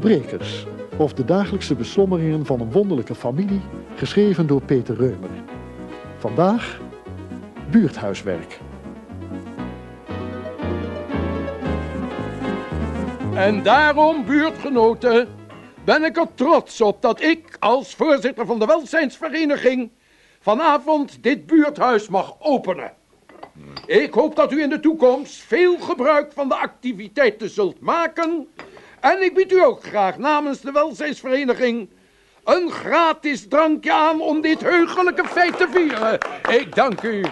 Brekers, of de dagelijkse beslommeringen van een wonderlijke familie, geschreven door Peter Reumer. Vandaag buurthuiswerk. En daarom, buurtgenoten, ben ik er trots op dat ik als voorzitter van de welzijnsvereniging vanavond dit buurthuis mag openen. Ik hoop dat u in de toekomst veel gebruik van de activiteiten zult maken. En ik bied u ook graag namens de welzijnsvereniging een gratis drankje aan om dit heugelijke feit te vieren. Ik dank u.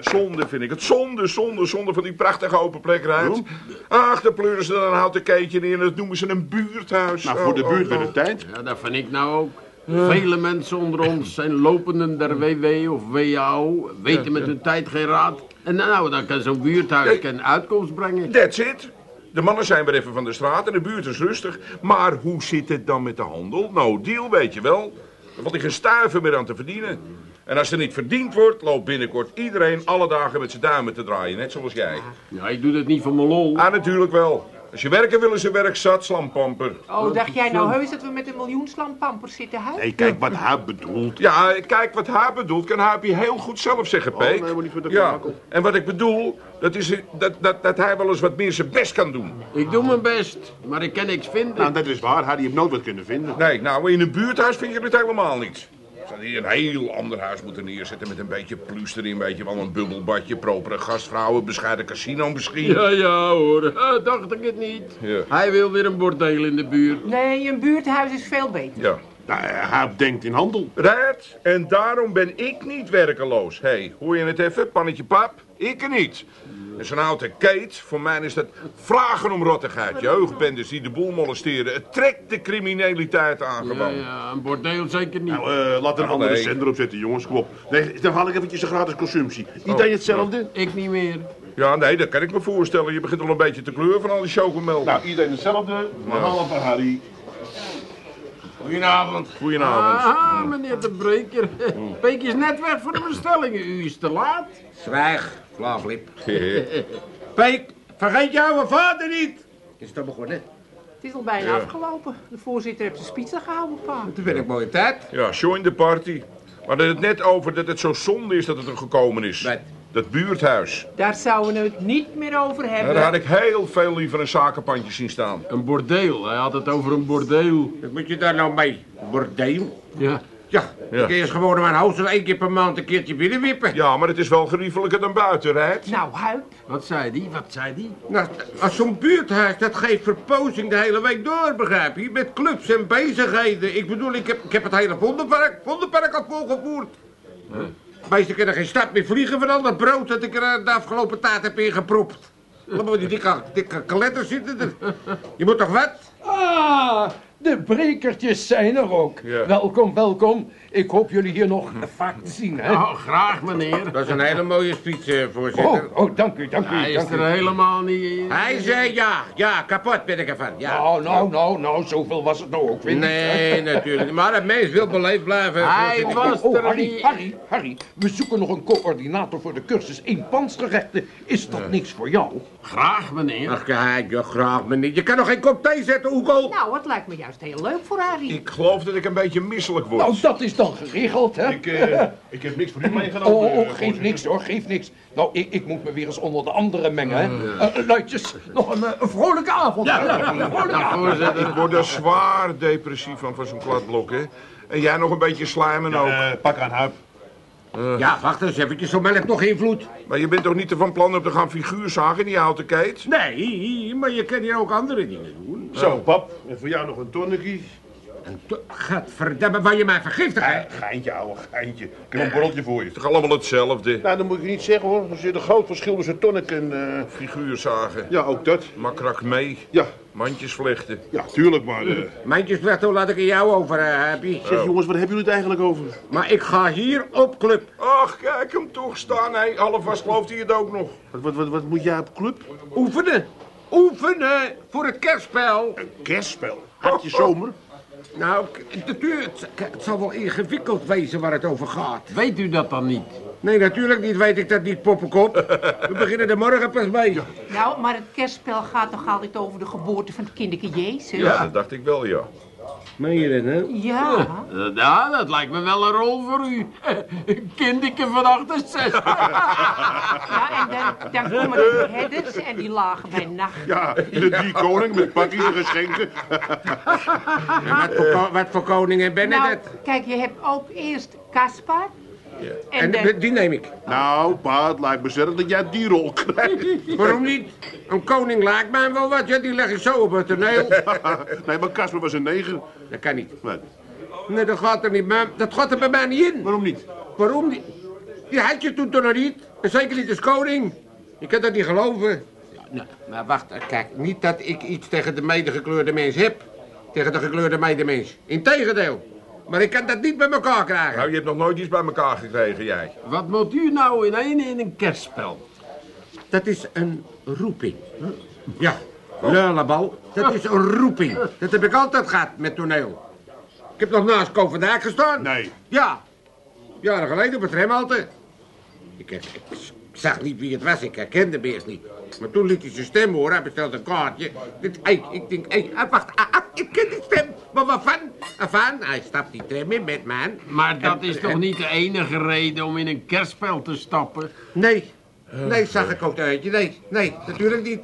Zonde vind ik het. Zonde, zonde, zonde van die prachtige open plek eruit. Ach, daar pleuren ze dan een houten keetje in en dat noemen ze een buurthuis. Nou, voor de Oh, buurt oh, met oh. de tijd. Ja, dat vind ik nou ook. Vele mensen onder ons zijn lopenden der WW of WAO, weten met hun tijd geen raad. En nou, dan kan zo'n buurthuis kan uitkomst brengen. That's it. De mannen zijn weer even van de straat en de buurt is rustig. Maar hoe zit het dan met de handel? No deal, weet je wel. Er valt geen stuiver meer aan te verdienen. En als er niet verdiend wordt, loopt binnenkort iedereen alle dagen met zijn duimen te draaien. Net zoals jij. Ja, ik doe dat niet voor mijn lol. Ah, natuurlijk wel. Als je werken wil, is er werk zat, slampamper. Oh, dacht jij nou heus dat we met een miljoen slampampers zitten, hè? Nee, kijk wat hij bedoelt. Ja, kijk, wat hij bedoelt, kan Haapje heel goed zelf zeggen, Peek. nee, maar niet voor de ja, en wat ik bedoel, dat is dat, dat, dat hij wel eens wat meer zijn best kan doen. Ik doe mijn best, maar ik kan niks vinden. Nou, dat is waar. Hij heeft nooit wat kunnen vinden. Nee, nou, in een buurthuis vind je het helemaal niet. Hadden hier een heel ander huis moeten neerzetten met een beetje plus erin, weet je wel. Een bubbelbadje, propere gastvrouwen, bescheiden casino misschien. Ja, ja hoor, Ah, dacht ik het niet. Ja. Hij wil weer een bordeel in de buurt. Nee, een buurthuis is veel beter. Ja. Nou, hij denkt in handel. Red, en daarom ben ik niet werkeloos. Hé, hey, hoor je het even, pannetje pap? Ik niet. En zo'n oude Kate, voor mij is dat vragen om rottigheid. Jeugdbendes die de boel molesteren. Het trekt de criminaliteit aan Ja, gewoon. ja, een bordeel zeker niet. Nou, eh, laat er een Oh, andere nee. zender op zetten, jongens. Kom op. Nee, dan haal ik eventjes een gratis consumptie. Iedereen hetzelfde? Ik niet meer. Ja, nee, dat kan ik me voorstellen. Je begint al een beetje te kleuren van al die chocomelk. Nou, iedereen hetzelfde. Behalve van Harry. Goedenavond. Goedenavond. Ah, meneer de Breker. Peek is net weg voor de bestellingen. U is te laat. Zwijg, flaaflip. Peek, vergeet jouw vader niet. Is het al begonnen? Het is al bijna afgelopen. De voorzitter heeft zijn spitsen gehouden, pa. Toen vind ik mooie tijd. Ja, join the party. We hadden het net over dat het zo zonde is dat het er gekomen is. Wat? Dat buurthuis. Daar zouden we het niet meer over hebben. Daar had ik heel veel liever een zakenpandje zien staan. Een bordeel. Hij had het over een bordeel. Wat moet je daar nou mee? Bordeel? Ja. Ja, Ja. je eens gewoon naar mijn huis en één keer per maand een keertje binnenwippen. Ja, maar het is wel geriefelijker dan buiten, Rijt. Nou, Huip, Wat zei die? Wat zei die? Nou, als zo'n buurthuis, dat geeft verpozing de hele week door, begrijp je? Met clubs en bezigheden. Ik bedoel, ik heb, ik heb het hele vondenpark, vondenpark al volgevoerd. Meesten kunnen geen stad meer vliegen van al dat brood dat ik er eh, de afgelopen tijd heb ingepropt. Allemaal die dikke, dikke kaletters zitten er. Je moet toch wat? Ah, de brekertjes zijn er ook. Ja. Welkom, welkom. Ik hoop jullie hier nog vaak te zien, hè? Oh, graag meneer. Dat is een hele mooie speech, eh, voorzitter. Oh, oh, dank u, dank u, Hij is dank u. er helemaal niet in. Hij zei ja, ja, kapot ben ik ervan, ja. Nou, nou, nou, nou, zoveel was het nou ook weer niet? Nee, natuurlijk niet. Maar het mens wil beleefd blijven. Hij voorzitter. was Oh, er Harry, niet. Harry, Harry, we zoeken nog een coördinator voor de cursus eenpansgerechten. Is dat niks voor jou? Graag meneer. Ach, kijk, ja, graag, meneer. Je kan nog geen kop thee zetten, Oekel? nou, het lijkt me juist heel leuk voor Harry. Ik geloof dat ik een beetje misselijk word. Nou, dat is dan geregeld, hè? Ik, eh, ik heb niks voor u meegenomen. Oh, oh, geef niks hoor, geef niks. Nou, ik, ik moet me weer eens onder de anderen mengen, hè. Eh, eh, luidjes, nog een, een vrolijke avond. Ja, vrolijke avond. Voorzitter. Ik word er zwaar depressief van, van zo'n kladblok, hè. En jij nog een beetje slijmen ook. Pak aan Huip. Ja, wacht eens eventjes, zo melk nog invloed. Maar je bent toch niet van plan om te gaan figuurzagen in die houten keet? Nee, maar je kan hier ook andere dingen doen. Zo, pap. En voor jou nog een tonnetje. En Gadverdamme, waar je mij vergiftigen? Eh, geintje, ouwe, geintje. Ik heb een borreltje voor je. Het is toch allemaal hetzelfde? Nou, dat moet ik niet zeggen hoor. Er zit een groot verschil tussen tonic en... eh, Figuurzagen, ja, ook dat. makrak mee, Ja, mandjes vlechten. ja, tuurlijk, maar... eh, Mijntjesvlechten laat ik in jou over, Happy. Zeg jongens, wat hebben jullie het eigenlijk over? Maar ik ga hier op club. Ach, kijk hem toch staan. Hé, halfvast gelooft hij het ook nog. Wat, wat, wat, wat moet jij op club? Oefenen. Oefenen voor het kerstspel. Een kerstspel. Hartje zomer. Nou, het, het zal wel ingewikkeld wezen waar het over gaat. Weet u dat dan niet? Nee, natuurlijk niet weet ik dat niet, poppenkop. We beginnen er morgen pas mee. Nou, maar het kerstspel gaat toch altijd over de geboorte van het kinderke Jezus? Ja, dat dacht ik wel, ja. Meen je dat, hè? Ja. Ja, dat lijkt me wel een rol voor u. Kinderke van 68. Ja, en dan, dan komen de herders en die lagen bij nacht. Ja, de drie koning met pakjes en geschenken. En wat, voor, ko- wat voor koningen ben ik Nou, dat? kijk, je hebt ook eerst Caspar. En En die- neem ik. Nou, pa, het lijkt me sterk dat jij die rol krijgt. Waarom niet? Een koning lijkt mij wel wat. Ja, die leg ik zo op het toneel. Nee, maar Casper was een negen. Dat kan niet. Nee. Nee, dat gaat er niet bij, dat gaat er bij mij niet in. Waarom niet? Waarom niet? Die had je toen toch nog niet? En zeker niet als koning. Je kan dat niet geloven. Ja, nou, maar wacht, eh, kijk. Niet dat ik iets tegen de medegekleurde mens heb. Tegen de gekleurde medemens. Integendeel. Maar ik kan dat niet bij elkaar krijgen. Nou, je hebt nog nooit iets bij elkaar gekregen, jij. Wat moet u nou in één in een kerstspel? Dat is een roeping. Ja, lullebal. Dat is een roeping. Dat heb ik altijd gehad met toneel. Ik heb nog naast Ko van Dijk gestaan. Nee. Ja. Jaren geleden op het remhalte. Ik, ik, ik zag niet wie het was, ik herkende hem eerst niet. Maar toen liet hij zijn stem horen, hij bestelde een kaartje. Dit, hey, ik denk, hey, ah, wacht, ah, ah, ik ken die stem. Maar waarvan? Waarvan? Hij stapt die tram in met man. Maar dat En- is toch en- niet de enige reden om in een kerstspel te stappen? Nee, nee, zag ik ook uitje. Nee, nee, natuurlijk niet.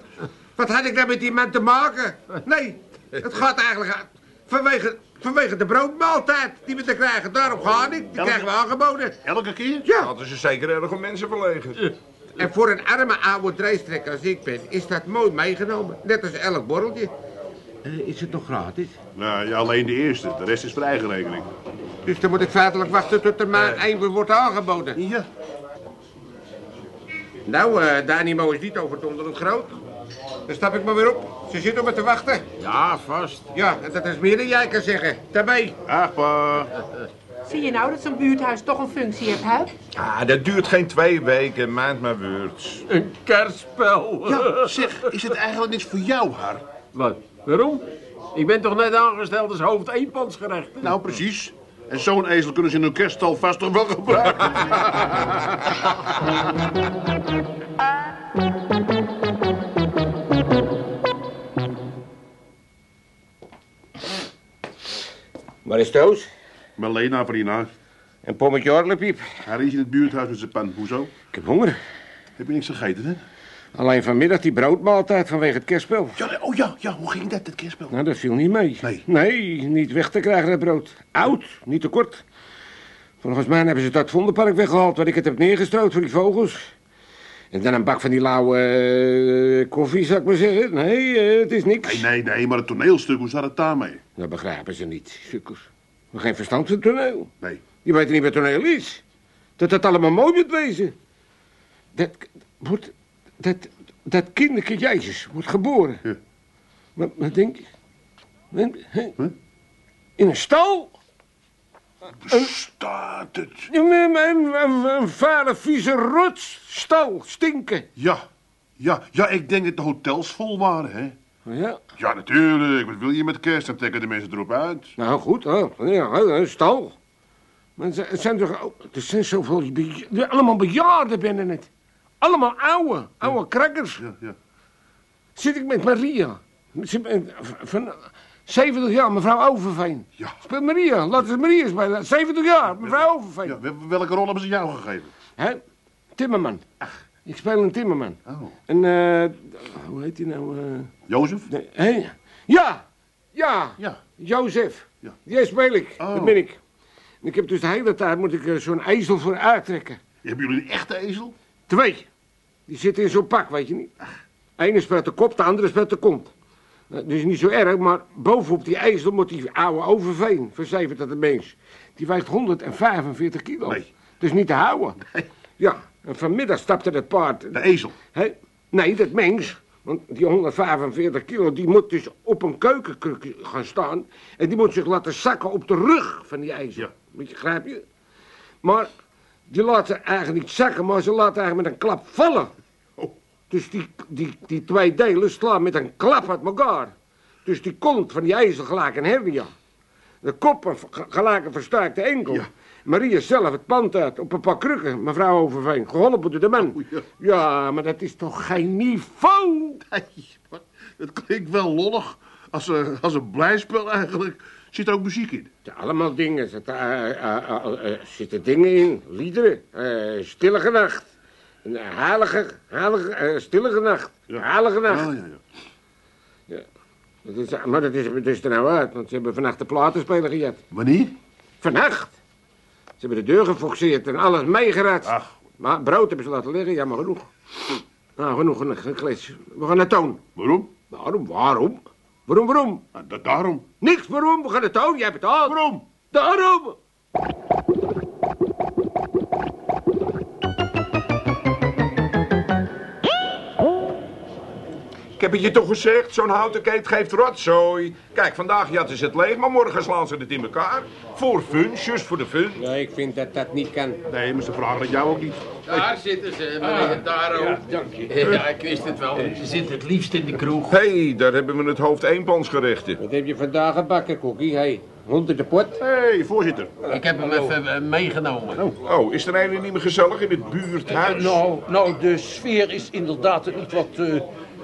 Wat had ik daar met die man te maken? Nee, het gaat eigenlijk vanwege, vanwege de broodmaaltijd die we te krijgen. Daarop gaan ik, die krijgen we aangeboden. Elke keer? Ja, Hadden ze zeker erg om mensen verlegen. en voor een arme oude dreistrekker als ik ben, is dat mooi meegenomen. Net als elk borreltje. Eh, is het nog gratis? Nou, ja, alleen de eerste. De rest is voor eigen rekening. Dus dan moet ik feitelijk wachten tot er maar één wordt aangeboden. Ja. Nou, eh de animo is niet overdonderend groot. Dan stap ik maar weer op. Ze zitten op me te wachten. Ja, vast. Ja, en dat is meer dan jij kan zeggen. Daarbij. Ach, pa. Zie je nou dat zo'n buurthuis toch een functie heeft, Huip? Ah, dat duurt geen twee weken, maand maar words. Een kerstspel. Ja, zeg, is het eigenlijk niks voor jou, haar? Wat? Waarom? Ik ben toch net aangesteld als hoofd eenpansgerecht? Nou, precies. En zo'n ezel kunnen ze in hun kerststal vast toch wel gebruiken. Waar is Toos? Marlena, prima. En pommetje Orlepiep. Hij is in het buurthuis met zijn pan. Hoezo? Ik heb honger. Heb je niks gegeten, hè? Alleen vanmiddag die broodmaaltijd vanwege het kerstspel. Ja, oh ja, ja, hoe ging dat, het kerstspel? Nou, dat viel niet mee. Nee. Nee, niet weg te krijgen, dat brood. Oud, niet te kort. Volgens mij hebben ze het Vondelpark weggehaald... waar ik het heb neergestrooid voor die vogels. En dan een bak van die lauwe eh, koffie, zou ik maar zeggen. Nee, eh, het is niks. Nee, nee, nee, maar het toneelstuk, hoe zat het daarmee? Dat begrijpen ze niet, sukkers. Geen verstand van toneel. Nee. Die weten niet wat toneel is. Dat dat allemaal mooi moet wezen. Dat, wordt, dat, dat kinderke Jezus wordt geboren. Ja. Wat, wat denk je? In een stal? Staat het? Een, een vuile, vieze rotstal, stinken. Ja, ja, ja, ik denk dat de hotels vol waren, hè? Ja, Ja, natuurlijk. Wat wil je met kerst? Dan trekken de mensen erop uit. nou goed, ja, een stal. Maar het zijn- toch, ook- er zijn zoveel, allemaal bejaarden binnen het. Allemaal oude, oude krakkers. Ja, ja. Zit ik met Maria. Van 70 jaar, mevrouw Overveen. Ja. Speelt Maria, laat eens Maria spelen. 70 jaar, mevrouw Overveen. ja wel- welke rol hebben ze jou gegeven? Hè? Timmerman. Ik speel een timmerman. Oh. En, eh, hoe heet hij nou? eh, Jozef? nee, hè? Ja, ja, Ja. Jozef. Ja. Die speel ik, Oh. dat ben ik. En ik heb dus de hele tijd moet ik er zo'n ezel voor uittrekken. Hebben jullie een echte ezel? Twee. Die zitten in zo'n pak, weet je niet. Ene speelt de kop, de andere speelt de kont. Dat is niet zo erg, maar bovenop die ezel moet die oude overveen van 70 mens. Die weegt 145 kilo. Nee. Dus niet te houden. Ja, en vanmiddag stapte het paard. De ezel. Hè? Nee, dat mens. Want die 145 kilo, die moet dus op een keukenkruk gaan staan. En die moet zich laten zakken op de rug van die ijzer. Ja. Weet je, begrijp je? Maar die laat ze eigenlijk niet zakken, maar ze laat eigenlijk met een klap vallen. Oh. Dus die, die, die twee delen slaan met een klap uit elkaar. Dus die kont van die ijzer gelijk een hernia. De kop een v- gelijk een versterkte enkel. Ja. Maria zelf het pand uit op een paar krukken, mevrouw Overveen. Geholpen door de man. Ja, maar dat is toch geen niveau? Nee, het klinkt wel lollig. Als, een- als een blijspel eigenlijk. Zit er ook muziek in? Ja, allemaal dingen. Er zitten, eh, eh, eh, eh, zitten dingen in. Liederen. eh stille nacht. Een heilige, heilige, eh, stille nacht. Heilige nacht. Ja, ja, ja. Dat is, maar dat is, dat is er nou uit, want ze hebben vannacht de platenspeler gejat. Wanneer? Vannacht. Ze hebben de deur gefoxeerd en alles meegerat. Ach. Maar brood hebben ze laten liggen, jammer genoeg. Nou, genoeg, genoeg gekleed. We gaan naar toon. Waarom? Waarom, waarom? Waarom, waarom? Da- daarom. Niks waarom, we gaan naar toon, jij betaalt. Waarom? Daarom. Heb het je toch gezegd, zo'n houten keet geeft rotzooi. Kijk, vandaag jatten ze het leeg, maar morgen slaan ze het in elkaar. Voor fun, just voor de fun. Ja, ik vind dat dat niet kan. Nee, maar ze vragen het jou ook niet. Daar zitten ze, meneer Daro. Ja, dank je. Ja, ik wist het wel. Ze zit het liefst in de kroeg. Hé, hey, daar hebben we het hoofd eenpansgerechten. Wat heb je vandaag gebakken, Cookie? Hé, hey, hond in de pot. Hé, hey, voorzitter. Ik heb hem even eh, meegenomen. Oh, is er een niet meer gezellig in het buurthuis? Nou, nou, de sfeer is inderdaad iets wat eh,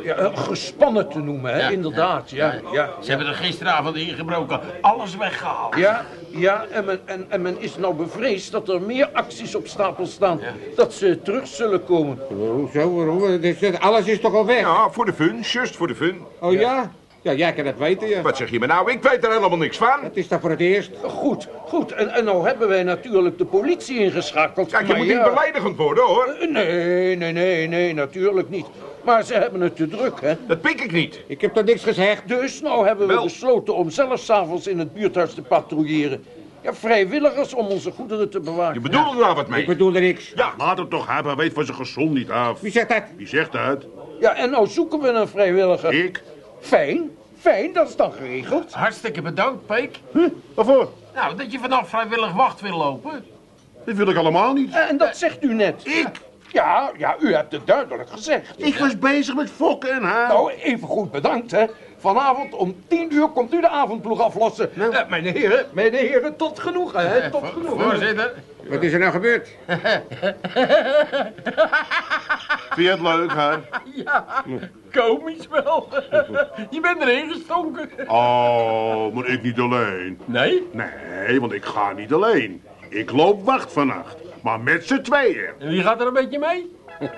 ja, eh, gespannen te noemen, hè? Ja, inderdaad, ja. ja, Ze hebben er gisteravond ingebroken. Alles weggehaald. Ja, ja en, men, en, en men is nou bevreesd dat er meer acties op stapel staan. Dat ze terug zullen komen. Hoezo, waarom? Is- dat- Alles is toch al weg? Ja, voor de fun, just voor de fun. Oh ja? Ja, jij kan dat weten, ja. Wat zeg je me nou? Ik weet er helemaal niks van. Het is toch voor het eerst? Goed, goed. En, en nou hebben wij natuurlijk de politie ingeschakeld. Kijk, je maar moet ja, niet beledigend worden, hoor. Nee, nee, nee, nee, natuurlijk niet. Maar ze hebben het te druk, hè. Dat pik ik niet. Ik heb toch niks gezegd? Dus nou hebben we Wel. besloten om zelf s'avonds in het buurthuis te patrouilleren. Ja, vrijwilligers om onze goederen te bewaken. Je bedoelt er nou wat Ik mee? bedoel er niks. Ja, laat hem toch hebben. Weet van zijn gezond niet af. Wie zegt dat? Wie zegt dat? Ja, en nou zoeken we een vrijwilliger. Ik? Fijn, fijn, dat is dan geregeld. Hartstikke bedankt, Peek. Waarvoor? Nou, dat je vanaf vrijwillig wacht wil lopen. Dit wil ik allemaal niet. En dat zegt u net. Ik? Ja, ja, u hebt het duidelijk gezegd. Ik was bezig met fokken en haar. Nou, even goed bedankt, hè. Vanavond om tien uur komt u de avondploeg aflossen. Eh, mijn heren, mijn heren, tot genoegen, hè. Tot genoegen. Voorzitter. Wat is er nou gebeurd? Vind je het leuk, haar? Komisch wel. je bent erin gestonken. Oh, maar ik niet alleen. Nee? Nee, want ik ga niet alleen. Ik loop wacht vannacht. Maar met z'n tweeën. En wie gaat er een beetje mee?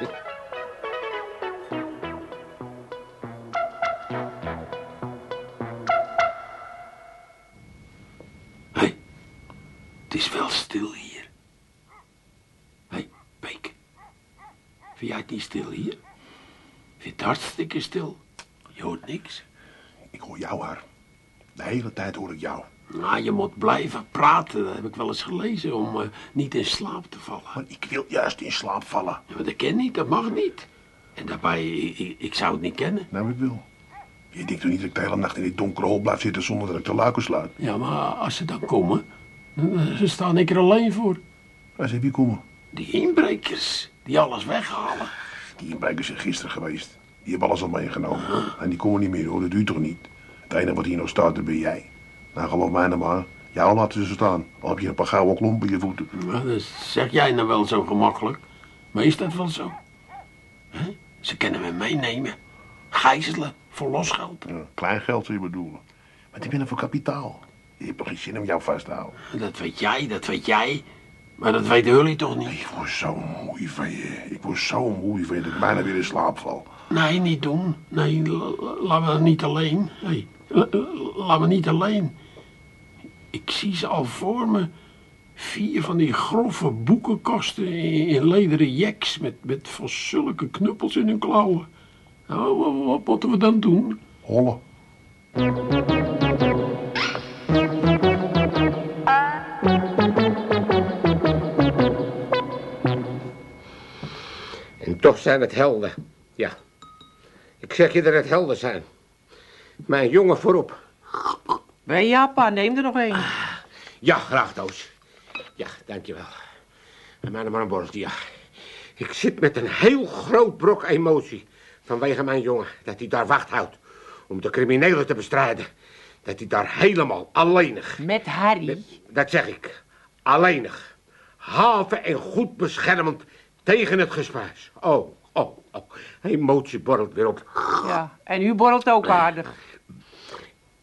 Hé, het is wel stil hier. Hé, Peek. Vind jij het niet stil hier? Vind het hartstikke stil. Je hoort niks. Ik hoor jou, haar. De hele tijd hoor ik jou. Nou, je moet blijven praten, dat heb ik wel eens gelezen, om eh, niet in slaap te vallen. Maar ik wil juist in slaap vallen. Ja, maar dat ken niet, dat mag niet. En daarbij, ik, ik- zou het niet kennen. Nou, ik wil. Je denkt toch niet dat ik de hele nacht in dit donkere hol blijf zitten zonder dat ik de luiken sluit? Ja, maar als ze dan komen, dan eh, staan ik er alleen voor. Waar ze wie komen? Die inbrekers, die alles weghalen. Die inbrekers zijn gisteren geweest. Die hebben alles al meegenomen. En die komen niet meer hoor, dat duurt toch niet? Het enige wat hier nog staat, dat ben jij. Nou, geloof mij nou maar. Jou laten ze staan. Al heb je een paar gouden klompen in je voeten. Maar dat zeg jij nou wel zo gemakkelijk. Maar is dat wel zo? Ze kunnen me meenemen. Gijzelen voor losgeld. Ja, klein geld zou je bedoelen. Maar die binnen voor kapitaal. Je hebt toch geen zin om jou vast te houden? Dat weet jij, dat weet jij. Maar dat weet Hully toch niet? Ik word zo moe van je. Ik word zo moe van je dat ik bijna weer in slaap val. Nee, niet doen. Nee, la- la- laat me niet alleen. Hey, la- la- laat me niet alleen. Ik zie ze al voor me. Vier van die grove boekenkasten in, lederen jacks met, met van zulke knuppels in hun klauwen. Nou, wat, wat moeten we dan doen? Holle. En toch zijn het helden. Ja. Ik zeg je dat het helden zijn. Mijn jongen voorop. Wij ja, pa, neem er nog een. Ja, graag, Toos. Ja, dankjewel. En mij nog maar een borreltje, ja. Ik zit met een heel groot brok emotie. Vanwege mijn jongen, dat hij daar wacht houdt. Om de criminelen te bestrijden. Dat hij daar helemaal alleenig. Met Harry. Dat zeg ik. Alleenig. haven en goed beschermend tegen het gespuis. Oh, oh, oh. Emotie borrelt weer op. Ja, en u borrelt ook aardig.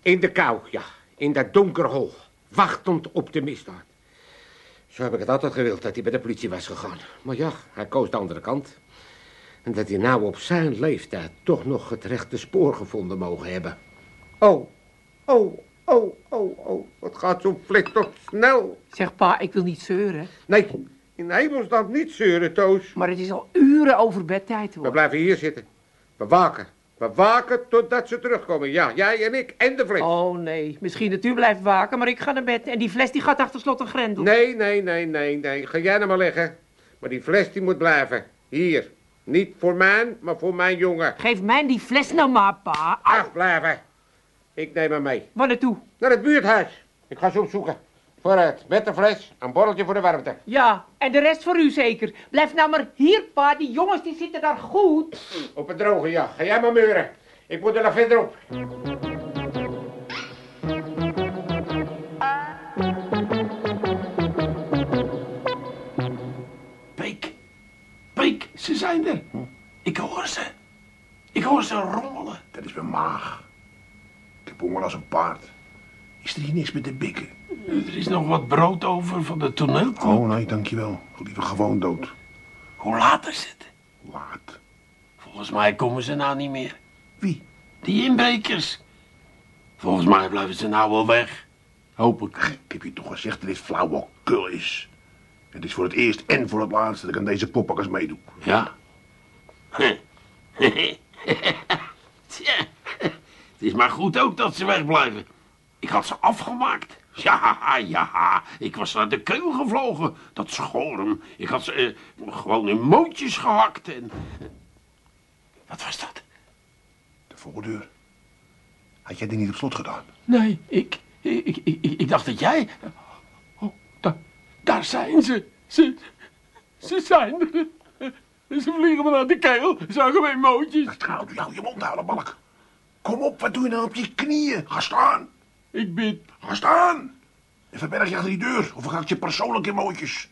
In de kou, ja. In dat donker hol. Wachtend op de misdaad. Zo heb ik het altijd gewild dat hij bij de politie was gegaan. Maar ja, hij koos de andere kant. En dat hij nou op zijn leeftijd toch nog het rechte spoor gevonden mogen hebben. Oh, oh, oh, oh, oh. Wat gaat zo'n flik toch snel. Zeg pa, ik wil niet zeuren. Nee, in hemelsnaam niet zeuren, Toos. Maar het is al uren over bedtijd We hoor. blijven hier zitten. We waken. We waken totdat ze terugkomen. Ja, jij en ik en de fles. Oh nee, misschien dat u blijft waken, maar ik ga naar bed. En die fles die gaat achter slot en grendel. Nee, nee, nee, nee, nee. Ga jij nou maar liggen. Maar die fles die moet blijven. Hier. Niet voor mij, maar voor mijn jongen. Geef mij die fles nou maar, pa. Au. Afblijven. Ik neem hem mee. Waar naartoe? Naar het buurthuis. Ik ga ze opzoeken. Vooruit, met de fles, een borreltje voor de warmte. Ja, en de rest voor u zeker. Blijf nou maar hier, pa. Die jongens die zitten daar goed. Op het droge, ja. Ga jij maar meuren. Ik moet er nog verderop. Peek, Peek, ze zijn er. Ik hoor ze. Ik hoor ze rommelen. Dat is mijn maag. Ik heb honger als een paard. Is er hier niks met de bikken? Er is nog wat brood over van de toneelclub. Oh nee, dankjewel. Liever gewoon dood. Hoe laat is het? Laat. Volgens mij komen ze nou niet meer. Wie? Die inbrekers. Volgens mij blijven ze nou wel weg. Hoop ik. Ik heb je toch gezegd dat dit flauwekul is. Het is voor het eerst en voor het laatst dat ik aan deze poppakkers meedoe. Ja. Tja, het is maar goed ook dat ze wegblijven. Ik had ze afgemaakt. Ja, ja, ik was naar de keel gevlogen. Dat schorm. Ik had ze eh, gewoon in mootjes gehakt en... Wat was dat? De voordeur. Had jij die niet op slot gedaan? Nee, ik, ik, ik, ik, ik dacht dat jij... Oh, daar, daar zijn ze. Ze, ze zijn er. Ze vliegen me naar de keel. Zagen mijn mootjes. Dat gaat nou je mond houden, balk. Kom op, wat doe je nou op je knieën? Ga staan. Ik bid. Ga staan. En verberg je achter die deur, of ik ga je persoonlijk in mootjes.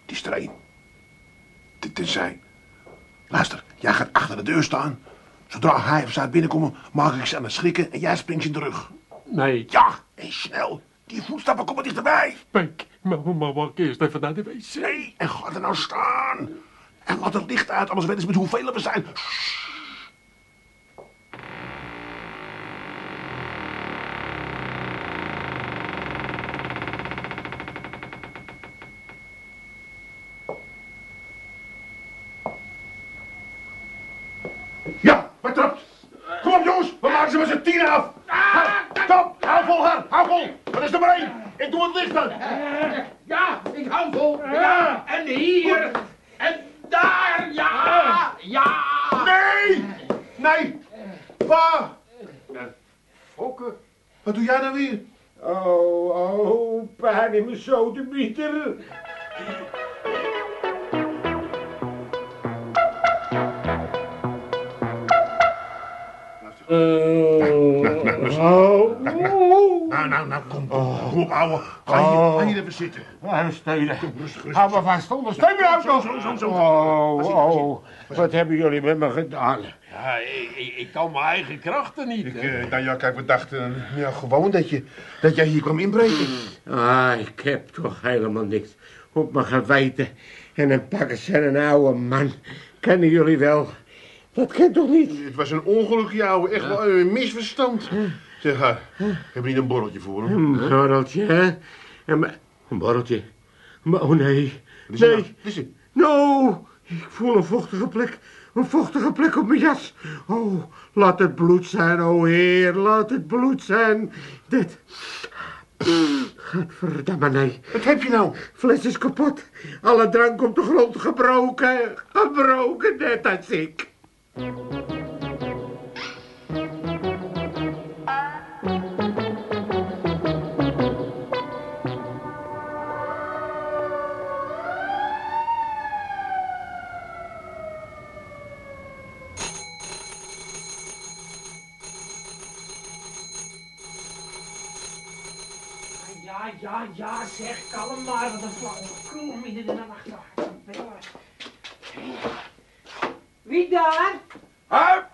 Het is er één. Dit is zij. Luister, jij gaat achter de deur staan. Zodra hij of zij binnenkomen, maak ik ze aan het schrikken en jij springt in de rug. Nee, Ja, en snel. Die voetstappen komen dichterbij. Pek. Maar, maar wacht eerst even naar de wc. Nee, en ga er nou staan. En laat het licht uit, anders weten ze met hoeveel we zijn. Ja, ik hou vol. Ja, en hier. En daar. Ja, ja. Nee! Nee! Pa! Fokken. Wat doe jij nou weer? Oh, oh, pijn in mijn zodemieter. Oh, Nou, nou, nou, kom. Kom op, ouwe. Ga hier, ga hier even zitten. steunen. Rustig, rustig. Hou me vast, ondersteun me nou Zo, zo, zo, zo. Oh, oh, wat hebben jullie met me gedaan? Ja, ik, ik, ik kan mijn eigen krachten niet. Ik, eh, nou ja, kijk, we dachten ja, gewoon dat, je, dat jij hier kwam inbreken. Ah, ik heb toch helemaal niks op mijn geweten. En een pakkers en een oude man. Kennen jullie wel? Dat kent toch niet? Het was een ongeluk, ouwe. Echt wel een misverstand. Zeg, uh, heb je niet een borreltje voor hem? Een borreltje, hè? En maar- een borreltje. Maar, oh nee. Is nou? Nee. Wat is ik voel een vochtige plek. Een vochtige plek op mijn jas. Oh, laat het bloed zijn, oh heer. Laat het bloed zijn. Dit. Gadverdamme, nee. Wat heb je nou? Fles is kapot. Alle drank op de grond gebroken. Gebroken, net als ik. Maar, wat een flauwekul midden in de nacht. Wie daar? Huip!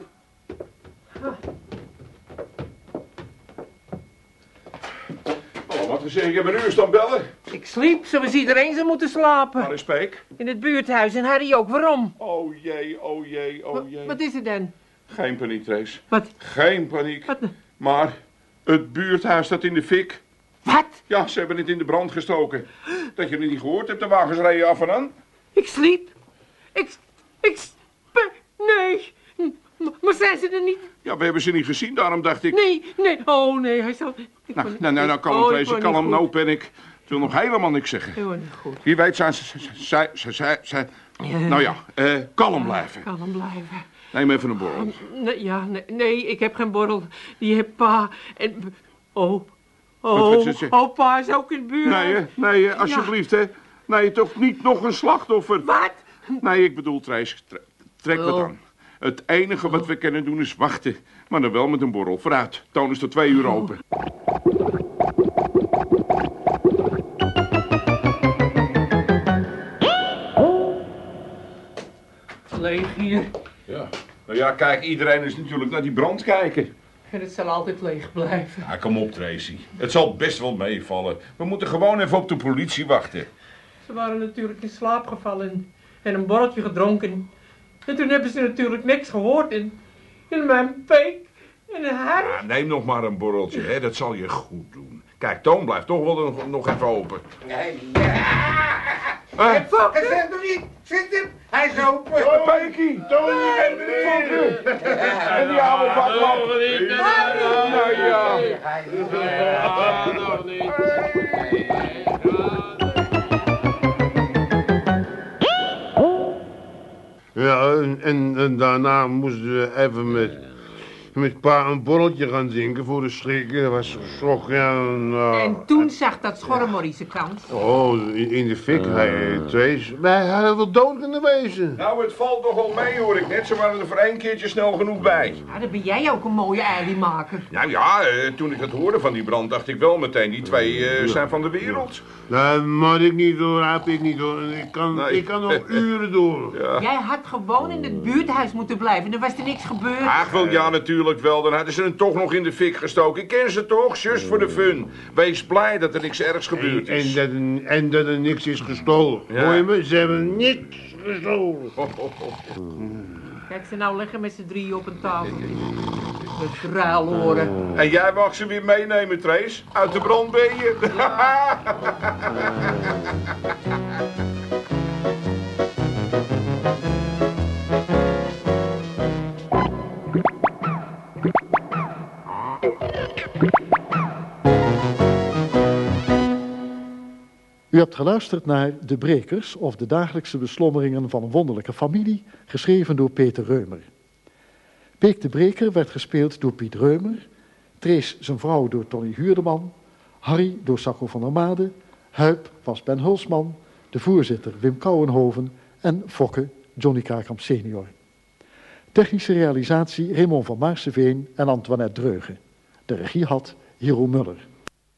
Oh, wat gezegd, ik heb een uur staan bellen. Ik sliep zoals iedereen zou moeten slapen. Waar is Peek? In het buurthuis en Harry ook. Waarom? Oh jee, oh jee, oh jee. Wat is er dan? Geen paniek, Trace. Wat? Geen paniek. Wat? Maar het buurthuis staat in de fik. Wat? Ja, ze hebben het in de brand gestoken. Dat je het niet gehoord hebt, de wagens reden af en aan. Ik sliep. Ik... Ik... Nee. Maar zijn ze er niet? Ja, we hebben ze niet gezien, daarom dacht ik... Nee, nee. Oh, nee, hij zal... Ik Nou, nou, nou, nou, kalm, Oh, word kalm, nou ben ik. Ik wil nog helemaal niks zeggen. Ik word niet goed. Wie weet zijn ze... ze- ze- ze- Nou ja, eh, kalm blijven. Kan hem blijven. Neem even een borrel. Nee, ja, nee, nee, ik heb geen borrel. Die heeft pa. En... Oh. Oh, wat zit je- oh, pa is ook in het buurt. Nee, hè? Nee, alsjeblieft, hè. Nee, toch niet nog een slachtoffer. Wat? Nee, ik bedoel, tre- trek wat Oh. aan. Het enige wat we kunnen doen is wachten. Maar dan wel met een borrel. Vooruit, toon is tot twee uur open. Leeg hier. Ja. Nou ja, kijk, iedereen is natuurlijk naar die brand kijken. En het zal altijd leeg blijven. Ja, kom op, Tracy. Het zal best wel meevallen. We moeten gewoon even op de politie wachten. Ze waren natuurlijk in slaap gevallen en een borreltje gedronken. En toen hebben ze natuurlijk niks gehoord en, en mijn peek en een haar. Ja, neem nog maar een borreltje, hè. Dat zal je goed doen. Kijk, Toon blijft toch wel nog, nog even open. Nee, Eh, Fokker, zet hem niet. Zit hem. Hij is open. Peekie, er En die oude baklap. Nou ja. Ja, en, en, en daarna moesten we even met, met pa een borreltje gaan drinken voor de schrik. Dat was geschrokken. Ja, en, eh, En toen zag dat schorremorrie zijn kans. Oh, in, in de fik, hij, Trace. Wij hadden wel dood kunnen wezen. Nou, het valt toch wel mee, hoor ik net. Ze waren er voor één keertje snel genoeg bij. Ja, dan ben jij ook een mooie eilie-maker. Nou ja, eh, toen ik het hoorde van die brand, dacht ik wel meteen, die twee zijn van de wereld. Dat mag ik niet door, heb ik niet door. Ik kan, Nee. ik kan nog uren door. Jij had gewoon in het buurthuis moeten blijven. Dan was er niks gebeurd. Ach, wel ja, natuurlijk wel. Dan hadden ze hem toch nog in de fik gestoken. Ik ken ze toch, just voor de fun. Wees blij dat er niks ergs gebeurd En, is. en, dat, er- en dat er niks is gestolen. Ja. Hoor je me? Ze hebben niks gestolen. Kijk ze nou leggen met z'n drieën op een tafel. Met ruiloren. En jij mag ze weer meenemen, Trace? Uit de brand ben geluisterd naar De Brekers of de dagelijkse beslommeringen van een wonderlijke familie, geschreven door Peter Reumer. Peek de Breker werd gespeeld door Piet Reumer, Trees zijn vrouw door Tony Huurdeman, Harry door Sacco van der Made, Huip was Ben Hulsman, de voorzitter Wim Kouwenhoven en Fokke Johnny Krakamp senior. Technische realisatie Raymond van Maarseveen en Antoinette Dreugen. De regie had Hero Muller.